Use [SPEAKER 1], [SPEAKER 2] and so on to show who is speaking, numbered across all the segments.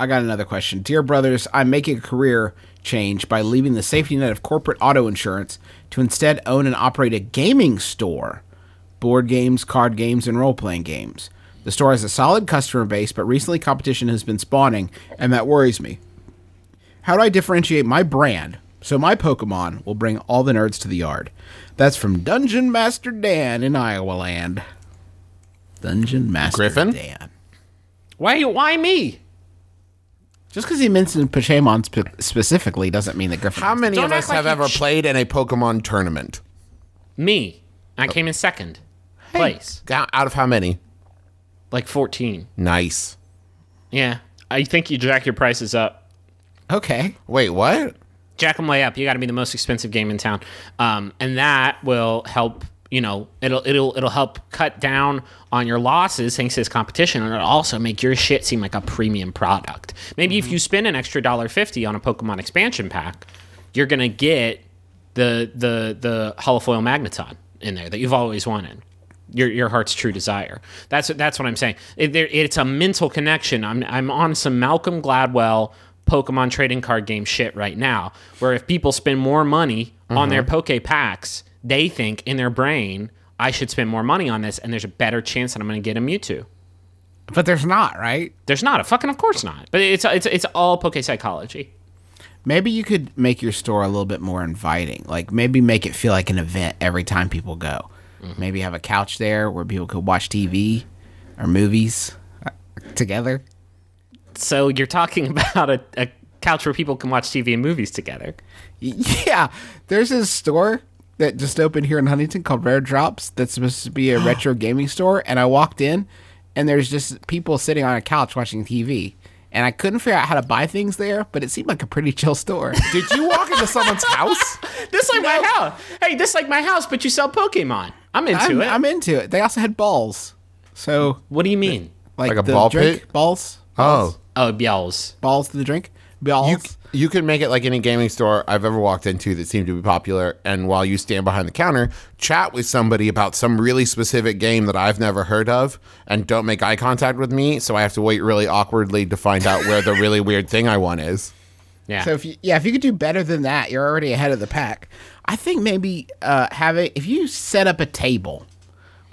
[SPEAKER 1] I got another question. Dear brothers, I'm making a career change by leaving the safety net of corporate auto insurance to instead own and operate a gaming store. Board games, card games, and role playing games. The store has a solid customer base, but recently competition has been spawning, and that worries me. How do I differentiate my brand so my Pokemon will bring all the nerds to the yard? That's from Dungeon Master Dan in Iowa Land. Dungeon Master
[SPEAKER 2] Griffin?
[SPEAKER 1] Dan.
[SPEAKER 3] Why? Why me?
[SPEAKER 1] Just because he mentioned Pokemon spe- specifically doesn't mean that Griffin.
[SPEAKER 2] How many
[SPEAKER 3] Don't
[SPEAKER 2] of
[SPEAKER 3] act
[SPEAKER 2] us
[SPEAKER 3] like
[SPEAKER 2] have
[SPEAKER 3] you
[SPEAKER 2] ever
[SPEAKER 3] ch-
[SPEAKER 2] played in a Pokemon tournament?
[SPEAKER 3] Me. I came in second place,
[SPEAKER 2] Ga- Out of how many?
[SPEAKER 3] like 14.
[SPEAKER 2] Nice.
[SPEAKER 3] Yeah. I think you jack your prices up.
[SPEAKER 1] Okay.
[SPEAKER 2] Wait, what?
[SPEAKER 3] Jack them way up. You got to be the most expensive game in town, um, and that will help. You know, it'll it'll it'll help cut down on your losses thanks to this competition, and it'll also make your shit seem like a premium product. Maybe if mm-hmm. you spend an extra dollar fifty on a Pokemon expansion pack, you're gonna get the the the holofoil magneton in there that you've always wanted. Your, your heart's true desire. That's that's what I'm saying. It, there, it's a mental connection. I'm I'm on some Malcolm Gladwell Pokemon trading card game shit right now, where if people spend more money on their mm-hmm. Poke packs, they think in their brain I should spend more money on this, and there's a better chance that I'm going to get a Mewtwo.
[SPEAKER 1] But there's not, right?
[SPEAKER 3] There's not a fucking, of course not. But it's it's it's all Poke psychology.
[SPEAKER 1] Maybe you could make your store a little bit more inviting. Like maybe make it feel like an event every time people go. Maybe have a couch there where people could watch TV or movies uh, together.
[SPEAKER 3] So you're talking about a, a couch where people can watch TV and movies together.
[SPEAKER 1] Yeah, there's this store that just opened here in Huntington called Rare Drops that's supposed to be a retro gaming store. And I walked in, and there's just people sitting on a couch watching TV. And I couldn't figure out how to buy things there, but it seemed like a pretty chill store.
[SPEAKER 2] Did you walk into someone's house?
[SPEAKER 3] This like my house. Hey, this like my house, but you sell Pokemon. I'm into
[SPEAKER 1] I'm,
[SPEAKER 3] it.
[SPEAKER 1] I'm into it. They also had balls. So,
[SPEAKER 3] what do you mean?
[SPEAKER 1] like,
[SPEAKER 2] Like a
[SPEAKER 1] the
[SPEAKER 2] ball
[SPEAKER 1] drink,
[SPEAKER 2] pit?
[SPEAKER 1] Balls?
[SPEAKER 2] Oh.
[SPEAKER 3] Oh, Bials.
[SPEAKER 1] Balls to the drink? Balls?
[SPEAKER 2] You, you can make it like any gaming store I've ever walked into that seemed to be popular. And while you stand behind the counter, chat with somebody about some really specific game that I've never heard of and don't make eye contact with me. So I have to wait really awkwardly to find out where the really weird thing I want is.
[SPEAKER 3] Yeah.
[SPEAKER 1] So if you, yeah, if you could do better than that, you're already ahead of the pack. I think maybe uh, have it if you set up a table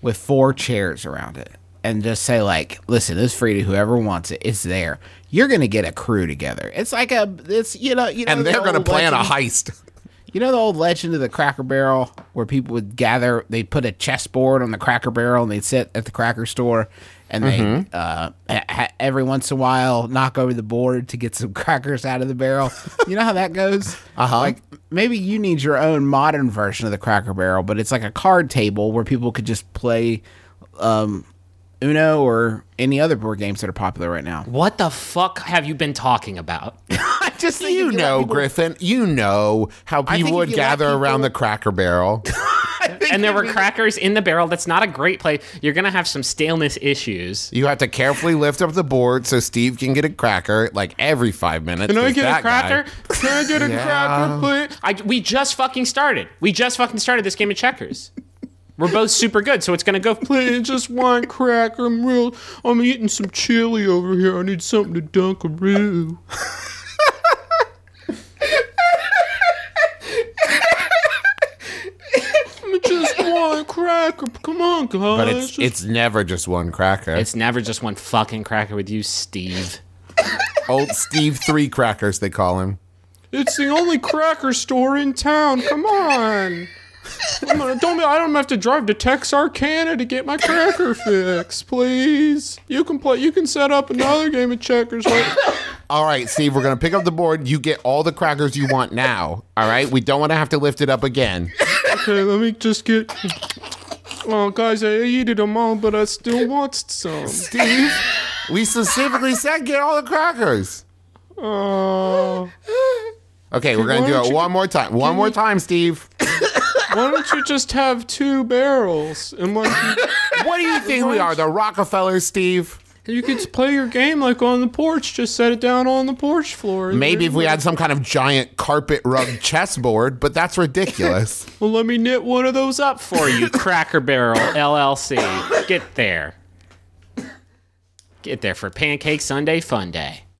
[SPEAKER 1] with four chairs around it and just say like, "Listen, it's free to whoever wants it. It's there." You're gonna get a crew together. It's like a, it's you know, you know,
[SPEAKER 2] And they're going to
[SPEAKER 1] old
[SPEAKER 2] plan a heist.
[SPEAKER 1] You know the old legend of the Cracker Barrel, where people would gather. They'd put a chessboard on the Cracker Barrel, and they'd sit at the Cracker store, and they
[SPEAKER 2] Mm-hmm.
[SPEAKER 1] uh, ha- every once in a while knock over the board to get some crackers out of the barrel. you know how that goes.
[SPEAKER 2] Uh-huh.
[SPEAKER 1] Like maybe you need your own modern version of the Cracker Barrel, but it's like a card table where people could just play um, Uno or any other board games that are popular right now.
[SPEAKER 3] what the fuck have you been talking about?
[SPEAKER 1] I just think
[SPEAKER 2] You
[SPEAKER 1] let
[SPEAKER 2] know,
[SPEAKER 1] people-
[SPEAKER 2] Griffin, you know how people would
[SPEAKER 1] you
[SPEAKER 2] gather around the Cracker Barrel.
[SPEAKER 3] and there were crackers in the barrel. That's not a great play. You're gonna have some staleness issues.
[SPEAKER 2] You have to carefully lift up the board so Steve can get a cracker like every five minutes.
[SPEAKER 3] Can I get a
[SPEAKER 2] guy-
[SPEAKER 3] cracker? Can I get a
[SPEAKER 2] Yeah.
[SPEAKER 3] cracker, please? I, we just fucking started. We just fucking started this game of checkers. We're both super good, so it's gonna go. Please, just one cracker. I'm real. I'm eating some chili over here. I need something to dunkaroo. just one cracker. Come on, guys.
[SPEAKER 2] But it's it's never just one cracker.
[SPEAKER 3] it's never just one fucking cracker with you, Steve.
[SPEAKER 2] Old Steve Three Crackers, they call him.
[SPEAKER 3] It's the only cracker store in town. Come on. On, don't I don't have to drive to Texarkana to get my cracker fix, please. You can play. You can set up another game of checkers. Like,
[SPEAKER 2] All right, Steve, we're gonna pick up the board. You get all the crackers you want now. All right, we don't want to have to lift it up again.
[SPEAKER 3] okay, let me just get. Oh, guys, I ate them all, but I still want some.
[SPEAKER 2] Steve, we specifically said get all the crackers.
[SPEAKER 3] Oh,
[SPEAKER 2] Okay, we're gonna do it one more time. One more time, Steve.
[SPEAKER 3] Why don't you just have two barrels and like
[SPEAKER 2] What do you think we are, the Rockefellers, Steve?
[SPEAKER 3] you could just play your game like on the porch? Just set it down on the porch floor.
[SPEAKER 2] Maybe if we had some kind of giant carpet rug chessboard, but that's ridiculous.
[SPEAKER 3] Well, let me knit one of those up for you, Cracker Barrel LLC. Get there. Get there for Pancake Sunday Fun Day.